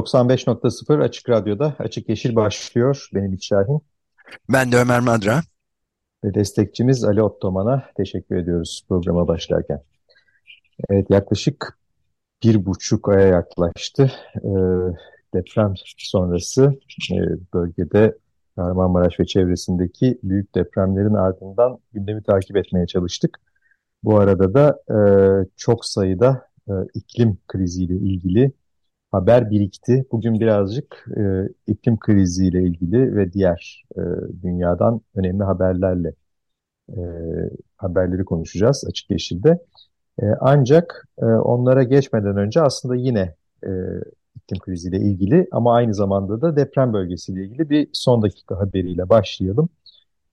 ...95.0 Açık Radyo'da Açık Yeşil başlıyor. Benim İç Şahin. Ben de Ömer Madra. Ve destekçimiz Ali Ottoman'a teşekkür ediyoruz programa başlarken. Evet yaklaşık bir buçuk aya yaklaştı. Ee, deprem sonrası e, bölgede Kahramanmaraş ve çevresindeki büyük depremlerin ardından gündemi takip etmeye çalıştık. Bu arada da e, çok sayıda e, iklim kriziyle ilgili haber birikti. Bugün birazcık e, iklim kriziyle ilgili ve diğer e, dünyadan önemli haberlerle e, haberleri konuşacağız Açık Yeşil'de. E, ancak e, onlara geçmeden önce aslında yine e, iklim kriziyle ilgili ama aynı zamanda da deprem bölgesiyle ilgili bir son dakika haberiyle başlayalım.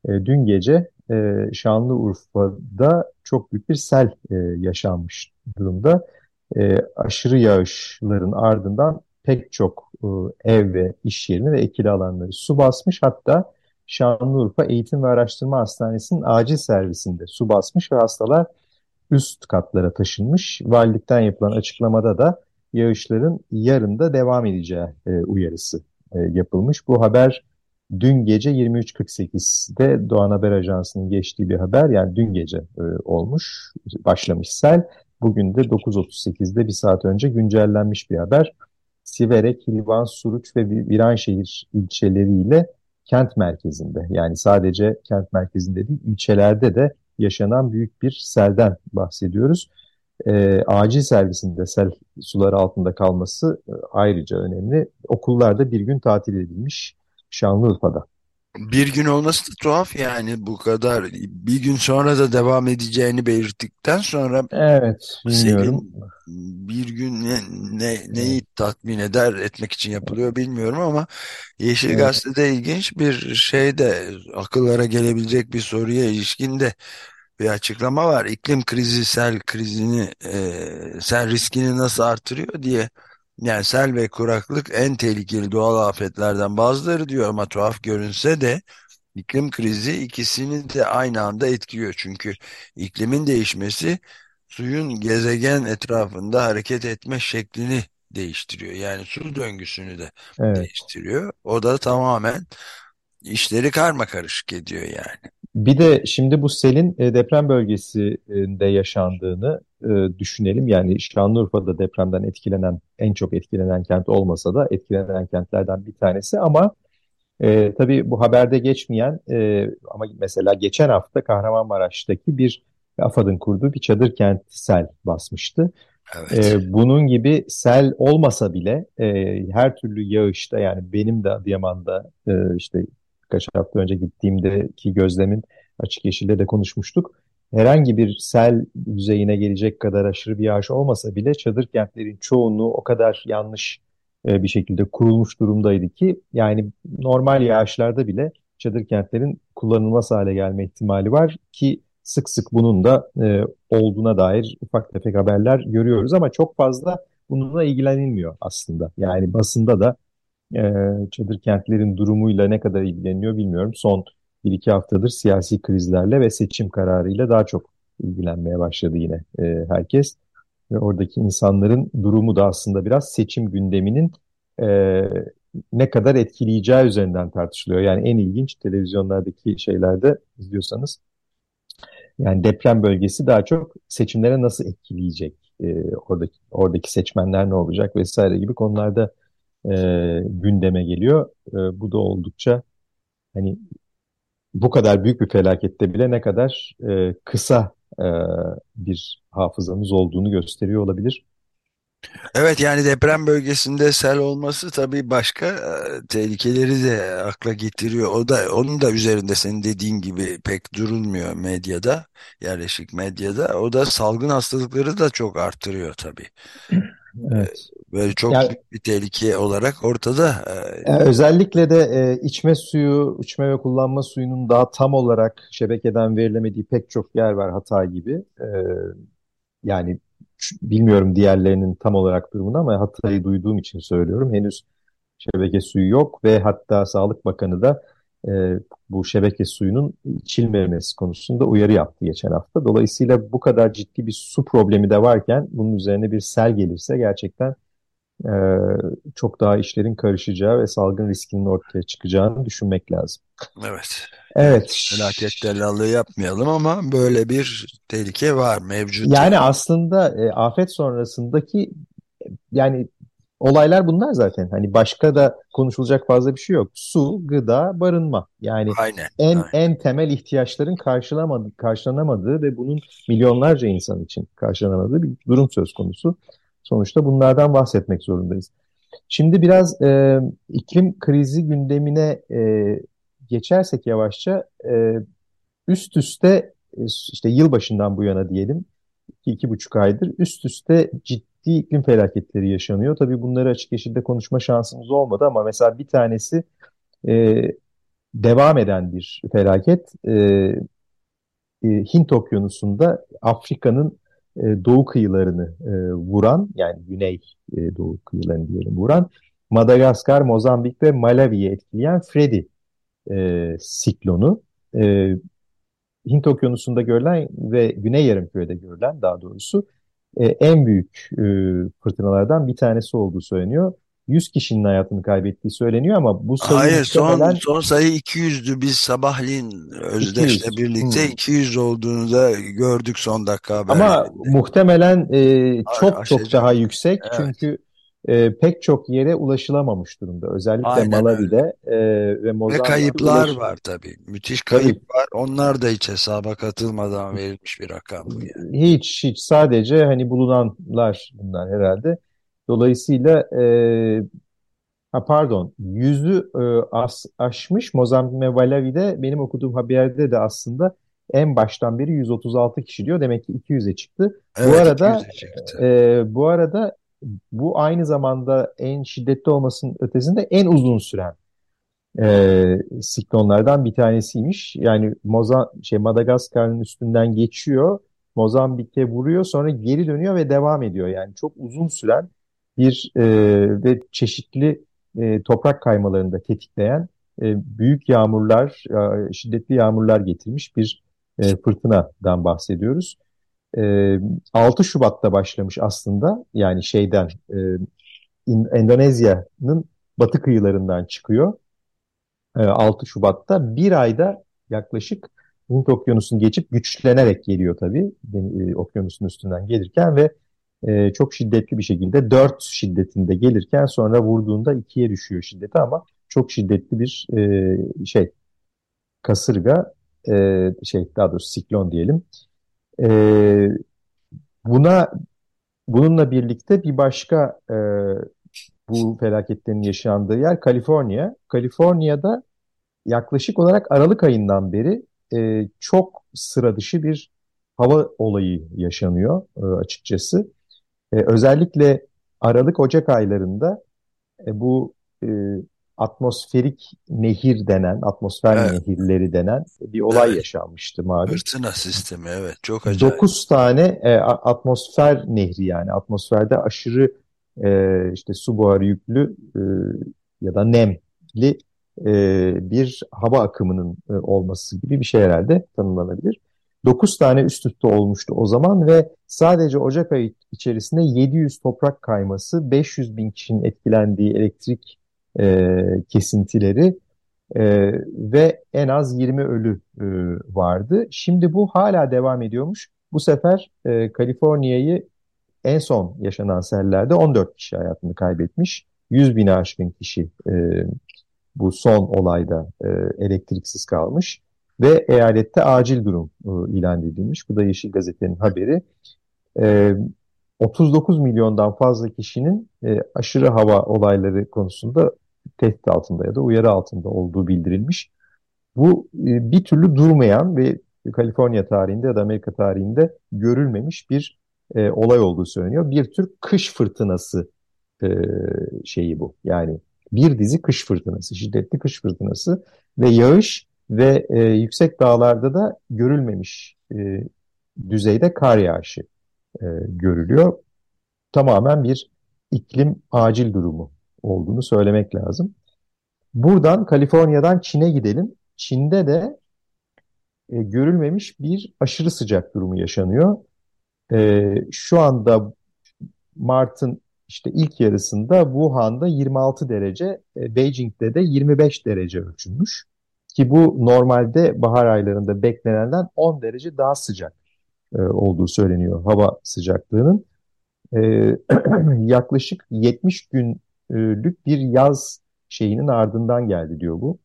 E, dün gece e, Şanlıurfa'da çok büyük bir sel e, yaşanmış durumda. E, aşırı yağışların ardından pek çok e, ev ve iş yerini ve ekili alanları su basmış. Hatta Şanlıurfa Eğitim ve Araştırma Hastanesi'nin acil servisinde su basmış ve hastalar üst katlara taşınmış. Valilikten yapılan açıklamada da yağışların yarın da devam edeceği e, uyarısı e, yapılmış. Bu haber dün gece 23.48'de Doğan Haber Ajansı'nın geçtiği bir haber. Yani dün gece e, olmuş, başlamış sel. Bugün de 9.38'de bir saat önce güncellenmiş bir haber. Siverek, Hilvan, Suruç ve Viranşehir ilçeleriyle kent merkezinde yani sadece kent merkezinde değil ilçelerde de yaşanan büyük bir selden bahsediyoruz. E, acil servisinde sel suları altında kalması e, ayrıca önemli. Okullarda bir gün tatil edilmiş Şanlıurfa'da. Bir gün olması da tuhaf yani bu kadar bir gün sonra da devam edeceğini belirttikten sonra evet bilmiyorum bir gün ne, ne neyi tatmin eder etmek için yapılıyor bilmiyorum ama Yeşil evet. Gazete'de ilginç bir şey de akıllara gelebilecek bir soruya ilişkin de bir açıklama var. İklim krizi sel krizini e, sel riskini nasıl artırıyor diye yani sel ve kuraklık en tehlikeli doğal afetlerden bazıları diyor ama tuhaf görünse de iklim krizi ikisini de aynı anda etkiliyor. Çünkü iklimin değişmesi suyun gezegen etrafında hareket etme şeklini değiştiriyor. Yani su döngüsünü de evet. değiştiriyor. O da tamamen işleri karma karışık ediyor yani. Bir de şimdi bu selin e, deprem bölgesinde yaşandığını e, düşünelim. Yani Şanlıurfa'da depremden etkilenen, en çok etkilenen kent olmasa da etkilenen kentlerden bir tanesi. Ama e, tabii bu haberde geçmeyen e, ama mesela geçen hafta Kahramanmaraş'taki bir AFAD'ın kurduğu bir çadır kent sel basmıştı. Evet. E, bunun gibi sel olmasa bile e, her türlü yağışta yani benim de Adıyaman'da e, işte birkaç hafta önce gittiğimdeki gözlemin açık yeşilde de konuşmuştuk. Herhangi bir sel düzeyine gelecek kadar aşırı bir yağış olmasa bile çadır kentlerin çoğunluğu o kadar yanlış e, bir şekilde kurulmuş durumdaydı ki yani normal yağışlarda bile çadır kentlerin kullanılmaz hale gelme ihtimali var ki sık sık bunun da e, olduğuna dair ufak tefek haberler görüyoruz ama çok fazla bununla ilgilenilmiyor aslında. Yani basında da e, çadır kentlerin durumuyla ne kadar ilgileniyor bilmiyorum. Son bir iki haftadır siyasi krizlerle ve seçim kararıyla daha çok ilgilenmeye başladı yine e, herkes. Ve oradaki insanların durumu da aslında biraz seçim gündeminin e, ne kadar etkileyeceği üzerinden tartışılıyor. Yani en ilginç televizyonlardaki şeylerde izliyorsanız yani deprem bölgesi daha çok seçimlere nasıl etkileyecek, e, oradaki oradaki seçmenler ne olacak vesaire gibi konularda e, gündeme geliyor. E, bu da oldukça hani bu kadar büyük bir felakette bile ne kadar e, kısa e, bir hafızamız olduğunu gösteriyor olabilir. Evet yani deprem bölgesinde sel olması tabii başka e, tehlikeleri de akla getiriyor. O da onun da üzerinde senin dediğin gibi pek durulmuyor medyada, yerleşik medyada. O da salgın hastalıkları da çok arttırıyor tabii. Evet. Böyle çok yani, büyük bir tehlike olarak ortada. Yani özellikle de e, içme suyu, içme ve kullanma suyunun daha tam olarak şebekeden verilemediği pek çok yer var Hatay gibi. E, yani bilmiyorum diğerlerinin tam olarak durumunu ama Hatay'ı duyduğum için söylüyorum. Henüz şebeke suyu yok ve hatta Sağlık Bakanı da e, bu şebeke suyunun içilmemesi konusunda uyarı yaptı geçen hafta. Dolayısıyla bu kadar ciddi bir su problemi de varken bunun üzerine bir sel gelirse gerçekten e, çok daha işlerin karışacağı ve salgın riskinin ortaya çıkacağını düşünmek lazım. Evet. Evet. Felaket tellallığı yapmayalım ama böyle bir tehlike var mevcut. Yani aslında e, afet sonrasındaki yani olaylar bunlar zaten. Hani başka da konuşulacak fazla bir şey yok. Su, gıda, barınma. Yani aynen, en aynen. en temel ihtiyaçların karşılanamadığı ve bunun milyonlarca insan için karşılanamadığı bir durum söz konusu. Sonuçta bunlardan bahsetmek zorundayız. Şimdi biraz e, iklim krizi gündemine e, geçersek yavaşça e, üst üste e, işte yılbaşından bu yana diyelim iki, iki buçuk aydır üst üste ciddi iklim felaketleri yaşanıyor. Tabii bunları açık yeşilde konuşma şansımız olmadı ama mesela bir tanesi e, devam eden bir felaket. E, e, Hint Okyanusu'nda Afrika'nın e, doğu kıyılarını e, vuran yani güney e, doğu kıyılarını diyelim vuran Madagaskar, Mozambik ve Malawi'yi etkileyen Freddy e, siklonu. E, Hint Okyanusu'nda görülen ve Güney Yarımküre'de görülen daha doğrusu e, en büyük e, fırtınalardan bir tanesi olduğu söyleniyor. 100 kişinin hayatını kaybettiği söyleniyor ama bu sayı Hayır son, son sayı 200'dü. Biz sabahleyin Özdeş'le 200. birlikte hmm. 200 olduğunu da gördük son dakika haberlerinde. Ama muhtemelen e, çok Aşırı. çok daha yüksek evet. çünkü e, pek çok yere ulaşılamamış durumda. Özellikle Aynen Malawi'de e, ve Mozambik'te. Ve kayıplar ulaş... var tabii. Müthiş kayıp var. Onlar da hiç hesaba katılmadan verilmiş bir rakam. Yani. Hiç hiç sadece hani bulunanlar bunlar herhalde. Dolayısıyla e, ha pardon yüzü e, as, aşmış Mozambik ve Malawi'de benim okuduğum haberde de aslında en baştan beri 136 kişi diyor. Demek ki 200'e çıktı. Evet, bu arada çıktı. E, bu arada bu aynı zamanda en şiddetli olmasının ötesinde en uzun süren e, siklonlardan bir tanesiymiş. Yani Moza şey Madagaskar'ın üstünden geçiyor, Mozambik'e vuruyor, sonra geri dönüyor ve devam ediyor. Yani çok uzun süren bir e, ve çeşitli e, toprak kaymalarını da tetikleyen e, büyük yağmurlar, e, şiddetli yağmurlar getirmiş bir e, fırtınadan bahsediyoruz. 6 Şubat'ta başlamış aslında yani şeyden Endonezya'nın batı kıyılarından çıkıyor. 6 Şubat'ta bir ayda yaklaşık Hint Okyanusu'nu geçip güçlenerek geliyor tabii okyanusun üstünden gelirken ve çok şiddetli bir şekilde 4 şiddetinde gelirken sonra vurduğunda 2'ye düşüyor şiddeti ama çok şiddetli bir şey kasırga şey daha doğrusu siklon diyelim. E, buna bununla birlikte bir başka e, bu felaketlerin yaşandığı yer Kaliforniya. Kaliforniya'da yaklaşık olarak Aralık ayından beri e, çok sıra dışı bir hava olayı yaşanıyor e, açıkçası. E, özellikle Aralık-Ocak aylarında e, bu e, atmosferik nehir denen, atmosfer evet. nehirleri denen bir olay evet. yaşanmıştı malum. Fırtına sistemi evet çok acayip. Dokuz tane e, atmosfer nehri yani atmosferde aşırı e, işte su buharı yüklü e, ya da nemli e, bir hava akımının e, olması gibi bir şey herhalde tanımlanabilir. Dokuz tane üst üste olmuştu o zaman ve sadece Ocak ayı içerisinde 700 toprak kayması, 500 bin kişinin etkilendiği elektrik e, kesintileri e, ve en az 20 ölü e, vardı. Şimdi bu hala devam ediyormuş. Bu sefer e, Kaliforniya'yı en son yaşanan sellerde 14 kişi hayatını kaybetmiş. 100 bine aşkın kişi e, bu son olayda e, elektriksiz kalmış ve eyalette acil durum e, ilan edilmiş. Bu da Yeşil Gazete'nin haberi. E, 39 milyondan fazla kişinin e, aşırı hava olayları konusunda tehdit altında ya da uyarı altında olduğu bildirilmiş. Bu e, bir türlü durmayan ve Kaliforniya tarihinde ya da Amerika tarihinde görülmemiş bir e, olay olduğu söyleniyor. Bir tür kış fırtınası e, şeyi bu. Yani bir dizi kış fırtınası, şiddetli kış fırtınası ve yağış ve e, yüksek dağlarda da görülmemiş e, düzeyde kar yağışı e, görülüyor. Tamamen bir iklim acil durumu olduğunu söylemek lazım. Buradan Kaliforniya'dan Çin'e gidelim. Çin'de de e, görülmemiş bir aşırı sıcak durumu yaşanıyor. E, şu anda Mart'ın işte ilk yarısında Wuhan'da 26 derece, e, Beijing'de de 25 derece ölçülmüş. Ki bu normalde bahar aylarında beklenenden 10 derece daha sıcak e, olduğu söyleniyor hava sıcaklığının. E, yaklaşık 70 günlük bir yaz şeyinin ardından geldi diyor bu.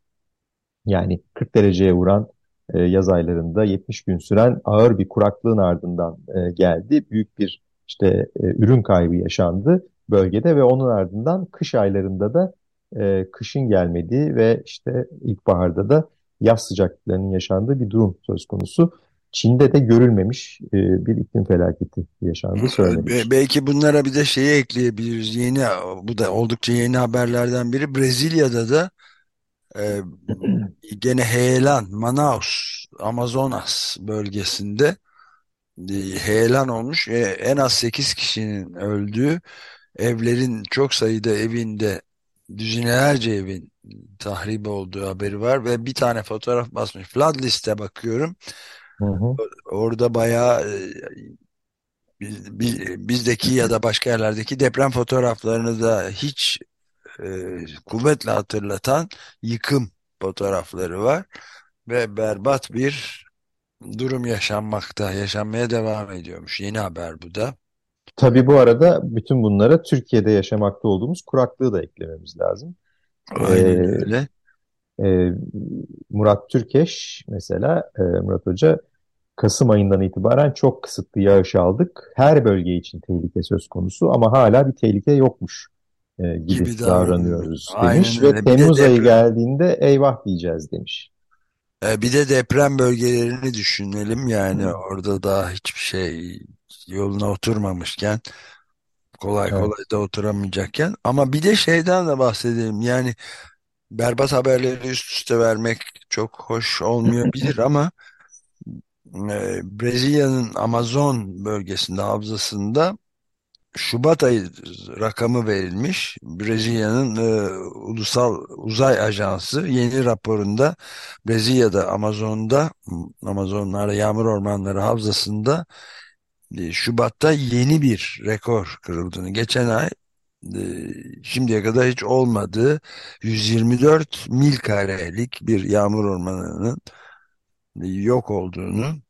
Yani 40 dereceye vuran e, yaz aylarında 70 gün süren ağır bir kuraklığın ardından e, geldi. Büyük bir işte e, ürün kaybı yaşandı bölgede ve onun ardından kış aylarında da e, kışın gelmediği ve işte ilkbaharda da yaz sıcaklıklarının yaşandığı bir durum söz konusu. Çin'de de görülmemiş e, bir iklim felaketi yaşandığı söylenmiş. Belki bunlara bir de şeyi ekleyebiliriz. Yeni bu da oldukça yeni haberlerden biri. Brezilya'da da e, gene heyelan Manaus, Amazonas bölgesinde e, heyelan olmuş. E, en az 8 kişinin öldüğü evlerin çok sayıda evinde düzinelerce evin tahrip olduğu haberi var ve bir tane fotoğraf basmış. Flood liste bakıyorum. Hı hı. Orada bayağı bizdeki ya da başka yerlerdeki deprem fotoğraflarını da hiç e, kuvvetle hatırlatan yıkım fotoğrafları var ve berbat bir durum yaşanmakta, yaşanmaya devam ediyormuş. Yeni haber bu da. Tabii bu arada bütün bunlara Türkiye'de yaşamakta olduğumuz kuraklığı da eklememiz lazım. Aynen ee, öyle. E, Murat Türkeş mesela, e, Murat Hoca Kasım ayından itibaren çok kısıtlı yağış aldık. Her bölge için tehlike söz konusu ama hala bir tehlike yokmuş e, gibi, gibi davranıyoruz demiş. Aynen Ve Temmuz de ayı geldiğinde eyvah diyeceğiz demiş. E, bir de deprem bölgelerini düşünelim yani Hı. orada da hiçbir şey yoluna oturmamışken kolay evet. kolay da oturamayacakken ama bir de şeyden de bahsedelim yani berbat haberleri üst üste vermek çok hoş olmayabilir ama e, Brezilya'nın Amazon bölgesinde havzasında Şubat ayı rakamı verilmiş. Brezilya'nın e, Ulusal Uzay Ajansı yeni raporunda Brezilya'da Amazon'da Amazonlarda yağmur ormanları havzasında e, Şubat'ta yeni bir rekor kırıldığını geçen ay e, şimdiye kadar hiç olmadığı 124 mil karelik bir yağmur ormanının yok olduğunu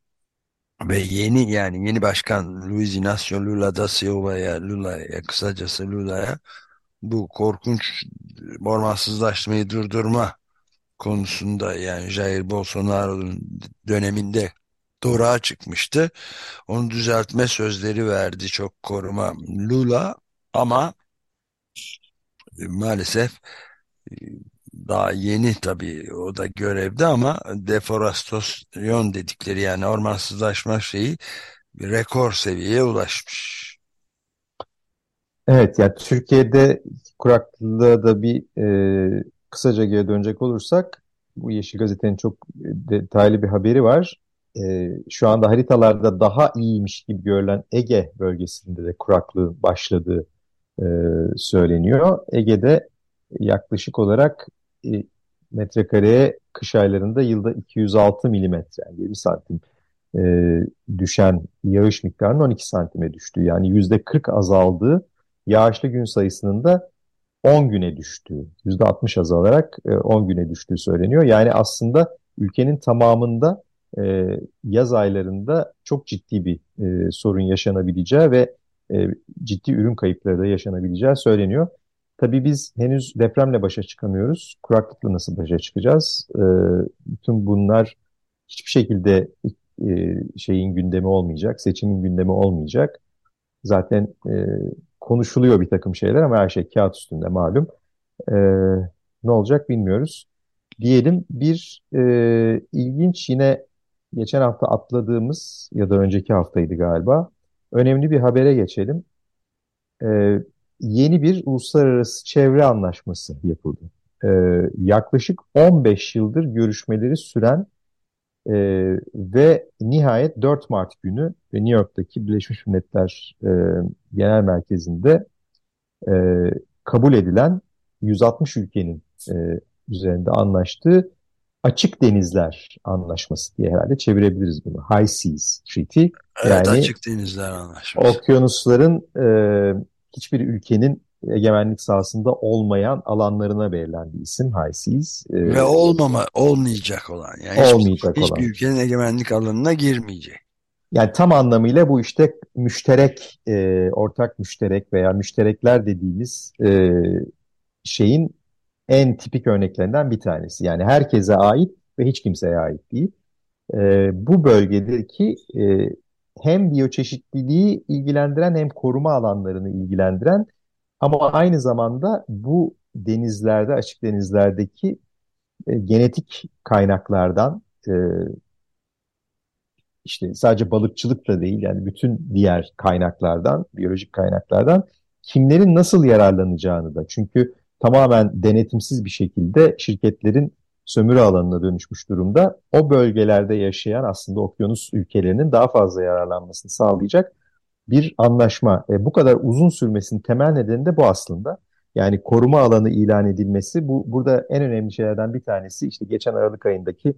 ve yeni yani yeni başkan Luiz Inácio Lula da Silva'ya Lula'ya kısacası Lula'ya bu korkunç ormansızlaşmayı durdurma konusunda yani Jair Bolsonaro'nun döneminde doğruğa çıkmıştı. Onu düzeltme sözleri verdi çok koruma Lula ama maalesef daha yeni tabii o da görevde ama deforastasyon dedikleri yani ormansızlaşma şeyi bir rekor seviyeye ulaşmış. Evet yani Türkiye'de kuraklığa da bir e, kısaca geri dönecek olursak bu Yeşil Gazete'nin çok detaylı bir haberi var. E, şu anda haritalarda daha iyiymiş gibi görülen Ege bölgesinde de kuraklığın başladığı e, söyleniyor. Ege'de yaklaşık olarak e, metrekareye kış aylarında yılda 206 milimetre yani 20 santim e, düşen yağış miktarının 12 santime düştüğü yani yüzde 40 azaldığı yağışlı gün sayısının da 10 güne düştüğü, yüzde 60 azalarak e, 10 güne düştüğü söyleniyor. Yani aslında ülkenin tamamında e, yaz aylarında çok ciddi bir e, sorun yaşanabileceği ve e, ciddi ürün kayıpları da yaşanabileceği söyleniyor. Tabii biz henüz depremle başa çıkamıyoruz. Kuraklıkla nasıl başa çıkacağız? E, bütün bunlar hiçbir şekilde e, şeyin gündemi olmayacak, seçimin gündemi olmayacak. Zaten e, konuşuluyor bir takım şeyler ama her şey kağıt üstünde malum. E, ne olacak bilmiyoruz. Diyelim bir e, ilginç yine geçen hafta atladığımız ya da önceki haftaydı galiba önemli bir habere geçelim. Ee, yeni bir uluslararası çevre anlaşması yapıldı. Ee, yaklaşık 15 yıldır görüşmeleri süren e, ve nihayet 4 Mart günü New York'taki Birleşmiş Milletler e, Genel Merkezi'nde e, kabul edilen 160 ülkenin e, üzerinde anlaştığı Açık Denizler Anlaşması diye herhalde çevirebiliriz bunu. High Seas Treaty. Evet, yani Açık Denizler Anlaşması. Okyanusların e, hiçbir ülkenin egemenlik sahasında olmayan alanlarına verilen bir isim High Seas. E, Ve olmama, olmayacak olan. Yani olmayacak hiçbir, olan. Hiçbir ülkenin egemenlik alanına girmeyecek. Yani tam anlamıyla bu işte müşterek, e, ortak müşterek veya müşterekler dediğimiz e, şeyin en tipik örneklerinden bir tanesi. Yani herkese ait ve hiç kimseye ait değil. E, bu bölgedeki e, hem biyoçeşitliliği ilgilendiren hem koruma alanlarını ilgilendiren ama aynı zamanda bu denizlerde, açık denizlerdeki e, genetik kaynaklardan e, işte sadece balıkçılık da değil yani bütün diğer kaynaklardan, biyolojik kaynaklardan kimlerin nasıl yararlanacağını da. Çünkü tamamen denetimsiz bir şekilde şirketlerin sömürü alanına dönüşmüş durumda. O bölgelerde yaşayan aslında okyanus ülkelerinin daha fazla yararlanmasını sağlayacak bir anlaşma. E, bu kadar uzun sürmesinin temel nedeni de bu aslında. Yani koruma alanı ilan edilmesi bu burada en önemli şeylerden bir tanesi işte geçen Aralık ayındaki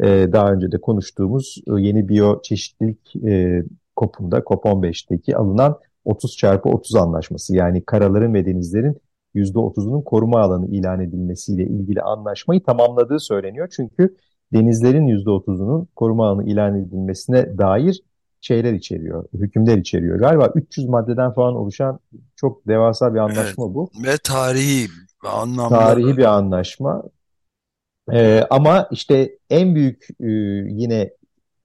e, daha önce de konuştuğumuz e, yeni biyoçeşitlilik e, COP'unda COP15'teki alınan 30 çarpı 30 anlaşması yani karaların ve denizlerin %30'unun koruma alanı ilan edilmesiyle ilgili anlaşmayı tamamladığı söyleniyor. Çünkü denizlerin %30'unun koruma alanı ilan edilmesine dair şeyler içeriyor, hükümler içeriyor. Galiba 300 maddeden falan oluşan çok devasa bir anlaşma evet. bu. Ve tarihi anlamda. Tarihi bir anlaşma. Ee, ama işte en büyük e, yine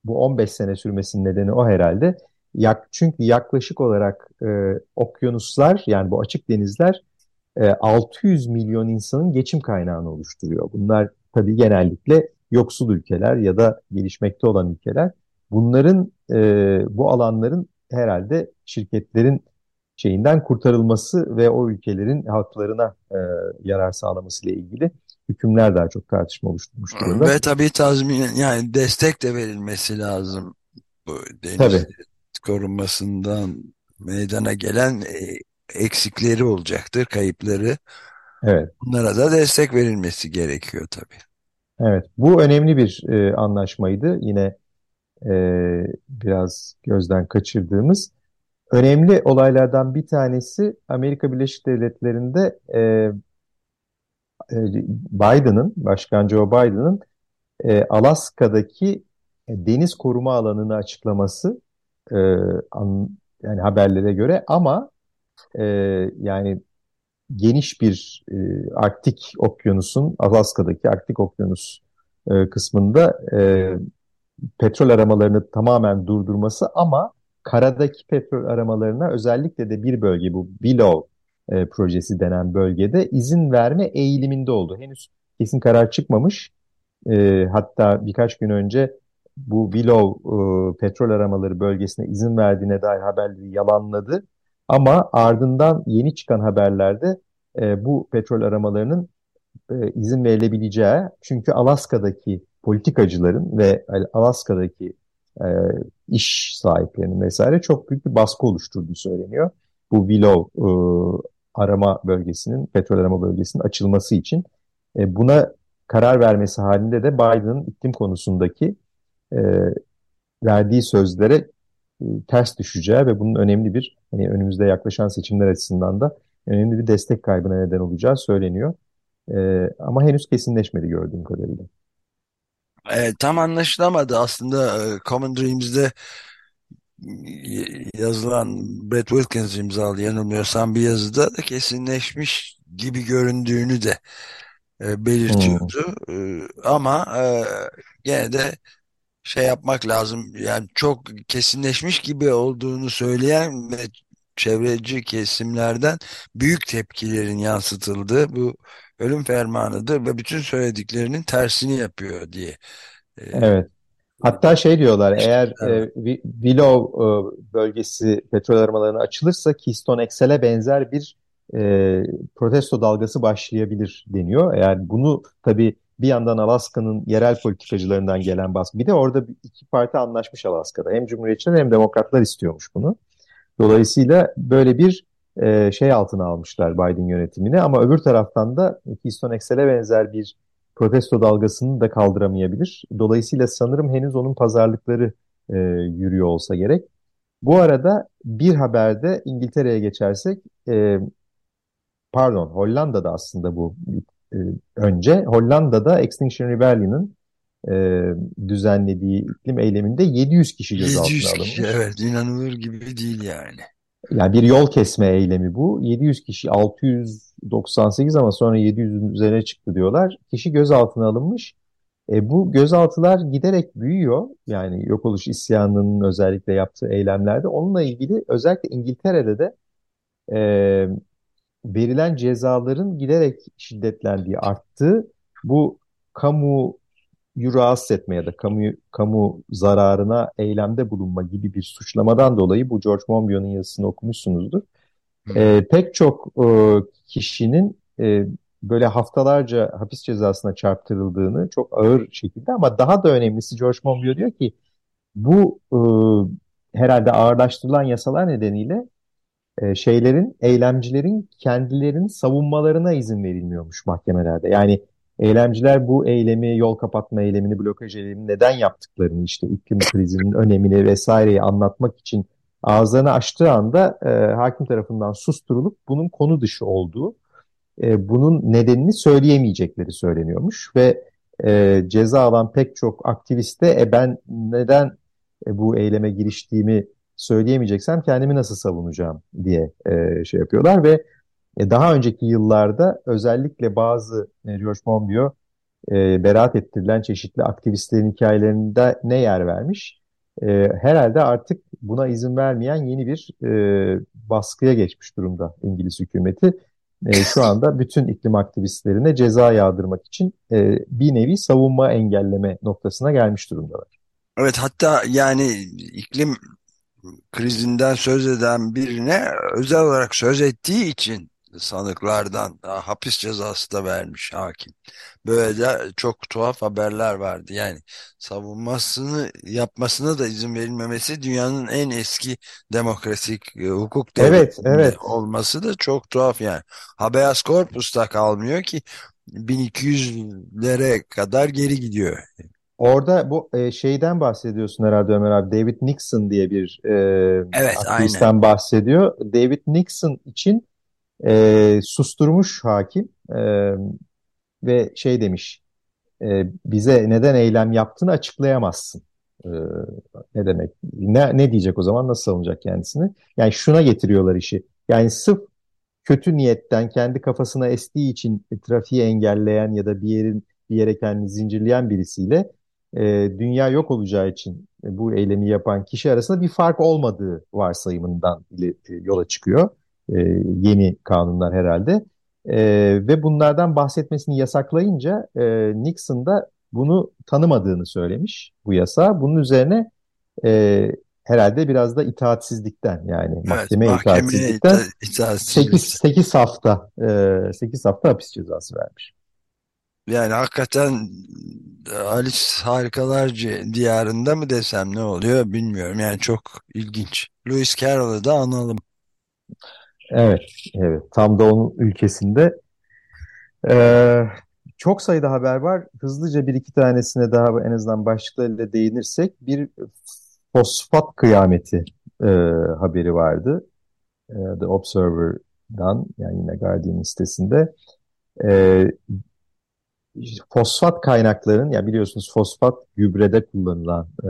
bu 15 sene sürmesinin nedeni o herhalde. Yak, çünkü yaklaşık olarak e, okyanuslar yani bu açık denizler 600 e, milyon insanın geçim kaynağını oluşturuyor. Bunlar tabii genellikle yoksul ülkeler ya da gelişmekte olan ülkeler. Bunların e, bu alanların herhalde şirketlerin şeyinden kurtarılması ve o ülkelerin halklarına e, yarar sağlaması ile ilgili hükümler daha çok tartışma oluşturmuş durumda. Ve tabii tazmin yani destek de verilmesi lazım bu deniz tabii. korunmasından meydana gelen e, eksikleri olacaktır, kayıpları. Evet. Bunlara da destek verilmesi gerekiyor tabii. Evet, bu önemli bir e, anlaşmaydı. Yine e, biraz gözden kaçırdığımız. Önemli olaylardan bir tanesi Amerika Birleşik Devletleri'nde e, e, Biden'ın, Başkan Joe Biden'ın e, Alaska'daki deniz koruma alanını açıklaması e, an, yani haberlere göre ama e, yani geniş bir e, Arktik Okyanus'un Alaska'daki Arktik Okyanus e, kısmında e, petrol aramalarını tamamen durdurması ama karadaki petrol aramalarına özellikle de bir bölge bu Below e, projesi denen bölgede izin verme eğiliminde oldu. Henüz kesin karar çıkmamış. E, hatta birkaç gün önce bu Willow e, petrol aramaları bölgesine izin verdiğine dair haberleri yalanladı. Ama ardından yeni çıkan haberlerde e, bu petrol aramalarının e, izin verilebileceği çünkü Alaska'daki politikacıların ve Alaska'daki e, iş sahiplerinin vesaire çok büyük bir baskı oluşturduğu söyleniyor. Bu Willow e, arama bölgesinin, petrol arama bölgesinin açılması için. E, buna karar vermesi halinde de Biden'ın iklim konusundaki e, verdiği sözlere ters düşeceği ve bunun önemli bir hani önümüzde yaklaşan seçimler açısından da önemli bir destek kaybına neden olacağı söyleniyor. E, ama henüz kesinleşmedi gördüğüm kadarıyla. E, tam anlaşılamadı aslında e, Common Dreams'de yazılan Brett Wilkins imzalı yanılmıyorsam bir yazıda da kesinleşmiş gibi göründüğünü de e, belirtiyordu. Hmm. E, ama e, gene de şey yapmak lazım. Yani çok kesinleşmiş gibi olduğunu söyleyen ve çevreci kesimlerden büyük tepkilerin yansıtıldığı bu ölüm fermanıdır ve bütün söylediklerinin tersini yapıyor diye. Evet. Hatta şey diyorlar eğer evet. e, Willow e, bölgesi petrol aramalarına açılırsa Keystone XL'e benzer bir e, protesto dalgası başlayabilir deniyor. Eğer bunu tabii bir yandan Alaska'nın yerel politikacılarından gelen baskı. Bir de orada iki parti anlaşmış Alaska'da. Hem Cumhuriyetçiler hem Demokratlar istiyormuş bunu. Dolayısıyla böyle bir e, şey altına almışlar Biden yönetimini ama öbür taraftan da Keystone XL'e benzer bir protesto dalgasını da kaldıramayabilir. Dolayısıyla sanırım henüz onun pazarlıkları e, yürüyor olsa gerek. Bu arada bir haberde İngiltere'ye geçersek, e, pardon Hollanda'da aslında bu e, önce. Hollanda'da Extinction Rebellion'ın e, düzenlediği iklim eyleminde 700 kişi gözaltına 700 alınmış. Kişi, evet inanılır gibi değil yani. Yani bir yol kesme eylemi bu. 700 kişi 698 ama sonra 700'ün üzerine çıktı diyorlar. Kişi gözaltına alınmış. E, bu gözaltılar giderek büyüyor. Yani yok oluş isyanının özellikle yaptığı eylemlerde. Onunla ilgili özellikle İngiltere'de de e, verilen cezaların giderek şiddetlendiği, arttığı bu kamu rahatsız etme ya da kamu, kamu zararına eylemde bulunma gibi bir suçlamadan dolayı bu George Monbiot'un yazısını okumuşsunuzdur. E, pek çok e, kişinin e, böyle haftalarca hapis cezasına çarptırıldığını çok ağır şekilde ama daha da önemlisi George Monbiot diyor ki bu e, herhalde ağırlaştırılan yasalar nedeniyle e, şeylerin, eylemcilerin kendilerini savunmalarına izin verilmiyormuş mahkemelerde. Yani Eylemciler bu eylemi, yol kapatma eylemini, blokaj eylemini neden yaptıklarını, işte iklim krizinin önemini vesaireyi anlatmak için ağızlarını açtığı anda e, hakim tarafından susturulup bunun konu dışı olduğu, e, bunun nedenini söyleyemeyecekleri söyleniyormuş ve e, ceza alan pek çok aktiviste e, ben neden e, bu eyleme giriştiğimi söyleyemeyeceksem kendimi nasıl savunacağım diye e, şey yapıyorlar ve e, daha önceki yıllarda özellikle bazı e, George Monbiot e, beraat ettirilen çeşitli aktivistlerin hikayelerinde ne yer vermiş? E, herhalde artık buna izin vermeyen yeni bir e, baskıya geçmiş durumda İngiliz hükümeti. E, şu anda bütün iklim aktivistlerine ceza yağdırmak için e, bir nevi savunma engelleme noktasına gelmiş durumdalar. Evet hatta yani iklim krizinden söz eden birine özel olarak söz ettiği için sanıklardan hapis cezası da vermiş hakim. Böyle de çok tuhaf haberler vardı. Yani savunmasını yapmasına da izin verilmemesi dünyanın en eski demokratik e, hukuk evet, evet. olması da çok tuhaf yani. Habeas corpus'ta kalmıyor ki 1200'lere kadar geri gidiyor. Orada bu e, şeyden bahsediyorsun herhalde Ömer abi. David Nixon diye bir e, evet, aktivistten aynen. bahsediyor. David Nixon için e, susturmuş hakim e, ve şey demiş e, bize neden eylem yaptığını açıklayamazsın. E, ne demek? Ne, ne diyecek o zaman? Nasıl savunacak kendisini? Yani şuna getiriyorlar işi. Yani sırf kötü niyetten kendi kafasına estiği için trafiği engelleyen ya da bir yerin bir yere kendini zincirleyen birisiyle e, dünya yok olacağı için bu eylemi yapan kişi arasında bir fark olmadığı varsayımından yola çıkıyor e, yeni kanunlar herhalde. E, ve bunlardan bahsetmesini yasaklayınca e, Nixon da bunu tanımadığını söylemiş bu yasa. Bunun üzerine e, herhalde biraz da itaatsizlikten yani evet, mahkeme itaatsizlikten ita 8, 8 hafta e, 8 hafta hapis cezası vermiş. Yani hakikaten Alice Harikalar Diyarında mı desem ne oluyor bilmiyorum. Yani çok ilginç. Lewis Carroll'ı da analım. Evet, evet. Tam da onun ülkesinde. Ee, çok sayıda haber var. Hızlıca bir iki tanesine daha en azından başlıklarıyla değinirsek bir fosfat kıyameti e, haberi vardı. E, The Observer'dan yani yine Guardian sitesinde. E, fosfat kaynakların ya biliyorsunuz fosfat gübrede kullanılan e,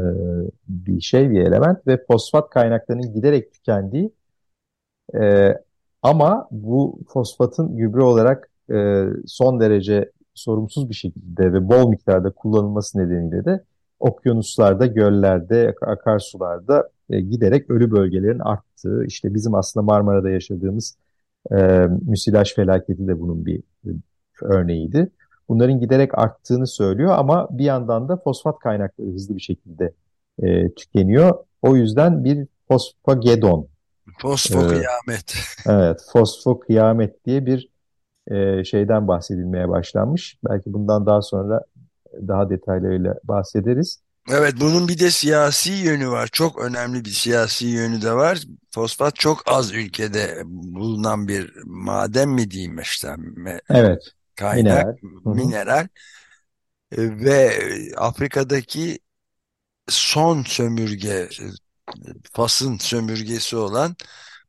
bir şey bir element ve fosfat kaynaklarının giderek tükendiği e, ama bu fosfatın gübre olarak e, son derece sorumsuz bir şekilde ve bol miktarda kullanılması nedeniyle de okyanuslarda, göllerde, akarsularda e, giderek ölü bölgelerin arttığı, işte bizim aslında Marmara'da yaşadığımız e, müsilaj felaketi de bunun bir e, örneğiydi. Bunların giderek arttığını söylüyor ama bir yandan da fosfat kaynakları hızlı bir şekilde e, tükeniyor. O yüzden bir fosfagedon. Fosfo e, kıyamet. Evet, fosfo kıyamet diye bir e, şeyden bahsedilmeye başlanmış. Belki bundan daha sonra daha detaylarıyla bahsederiz. Evet bunun bir de siyasi yönü var. Çok önemli bir siyasi yönü de var. Fosfat çok az ülkede bulunan bir maden mi diyeyim işte. Evet. Kaynak, mineral. mineral. Ve Afrika'daki son sömürge, Fas'ın sömürgesi olan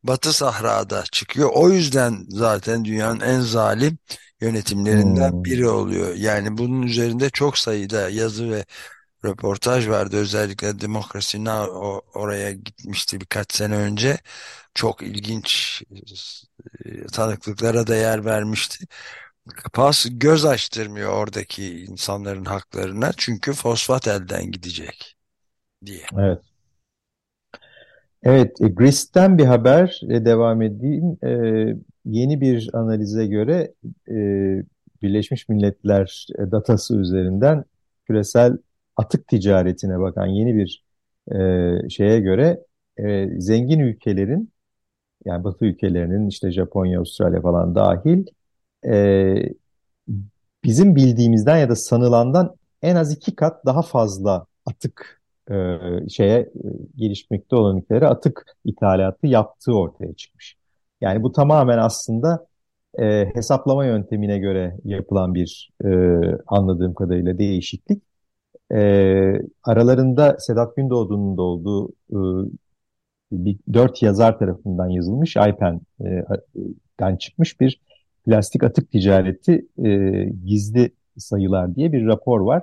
Batı Sahra'da çıkıyor. O yüzden zaten dünyanın en zalim yönetimlerinden hmm. biri oluyor. Yani bunun üzerinde çok sayıda yazı ve röportaj vardı. Özellikle Demokrasi Now oraya gitmişti birkaç sene önce. Çok ilginç e, tanıklıklara da yer vermişti. Pas göz açtırmıyor oradaki insanların haklarına. Çünkü fosfat elden gidecek diye. Evet. Evet, e, Grist'ten bir haber e, devam edeyim. E, yeni bir analize göre e, Birleşmiş Milletler e, datası üzerinden küresel atık ticaretine bakan yeni bir e, şeye göre e, zengin ülkelerin yani Batı ülkelerinin işte Japonya, Avustralya falan dahil e, bizim bildiğimizden ya da sanılandan en az iki kat daha fazla atık e, şeye e, gelişmekte olan ülkelere atık ithalatı yaptığı ortaya çıkmış. Yani bu tamamen aslında e, hesaplama yöntemine göre yapılan bir e, anladığım kadarıyla değişiklik. E, aralarında Sedat Gündoğdu'nun da olduğu e, bir, dört yazar tarafından yazılmış IPEN'den çıkmış bir plastik atık ticareti e, gizli sayılar diye bir rapor var.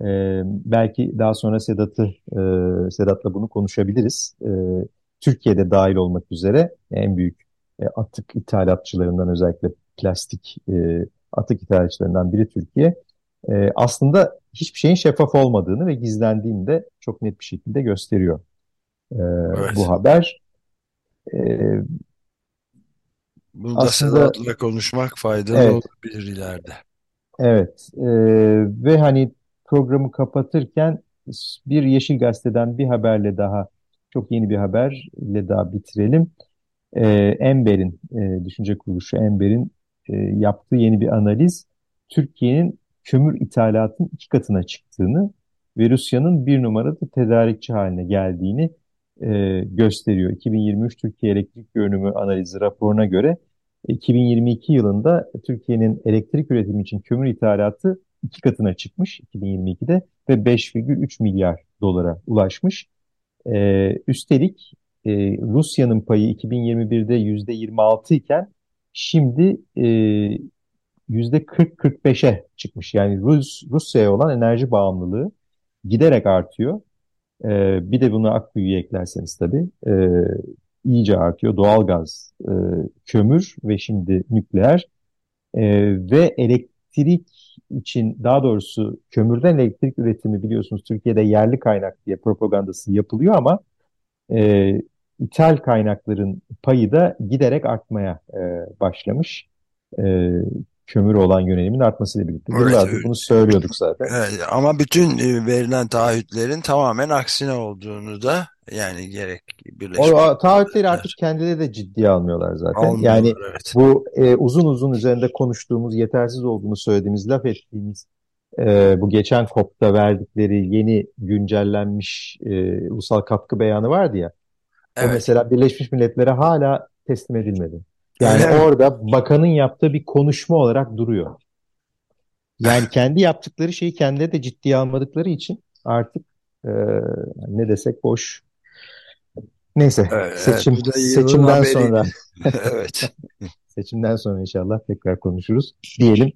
E, belki daha sonra Sedat'ı e, Sedat'la bunu konuşabiliriz. E, Türkiye'de dahil olmak üzere en büyük e, atık ithalatçılarından özellikle plastik e, atık ithalatçılarından biri Türkiye. E, aslında hiçbir şeyin şeffaf olmadığını ve gizlendiğini de çok net bir şekilde gösteriyor e, evet. bu haber. E, Bunu da Sedat'la konuşmak faydalı evet, olabilir ileride. Evet e, ve hani programı kapatırken bir Yeşil Gazete'den bir haberle daha, çok yeni bir haberle daha bitirelim. Ee, Ember'in, e, düşünce kuruluşu Ember'in e, yaptığı yeni bir analiz, Türkiye'nin kömür ithalatının iki katına çıktığını ve Rusya'nın bir numaralı tedarikçi haline geldiğini e, gösteriyor. 2023 Türkiye Elektrik Görünümü Analizi raporuna göre 2022 yılında Türkiye'nin elektrik üretimi için kömür ithalatı iki katına çıkmış 2022'de ve 5,3 milyar dolara ulaşmış. Ee, üstelik e, Rusya'nın payı 2021'de %26 iken şimdi e, %40-45'e çıkmış. Yani Rus Rusya'ya olan enerji bağımlılığı giderek artıyor. Ee, bir de bunu Akkuyu'ya eklerseniz tabii e, iyice artıyor. Doğalgaz, e, kömür ve şimdi nükleer e, ve elektrik için daha doğrusu kömürden elektrik üretimi biliyorsunuz Türkiye'de yerli kaynak diye propagandası yapılıyor ama e, ithal kaynakların payı da giderek artmaya e, başlamış. E, kömür olan yönelimin artmasıyla birlikte. Evet, Yıllardır bunu söylüyorduk zaten. Evet, ama bütün e, verilen taahhütlerin tamamen aksine olduğunu da yani gerek Birleşmiş O taahhütleri artık kendileri de ciddiye almıyorlar zaten. Almıyorlar, yani evet. bu e, uzun uzun üzerinde konuştuğumuz, yetersiz olduğunu söylediğimiz, laf ettiğimiz e, bu geçen COP'ta verdikleri yeni güncellenmiş e, ulusal katkı beyanı vardı ya. Evet. O mesela Birleşmiş Milletler'e hala teslim edilmedi. Yani evet. orada bakanın yaptığı bir konuşma olarak duruyor. Yani kendi yaptıkları şeyi kendileri de ciddiye almadıkları için artık e, ne desek boş Neyse evet, seçim evet, seçimden sonra evet. seçimden sonra inşallah tekrar konuşuruz diyelim.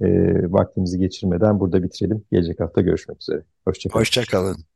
E, vaktimizi geçirmeden burada bitirelim. Gelecek hafta görüşmek üzere. Hoşçakalın. Hoşçakalın.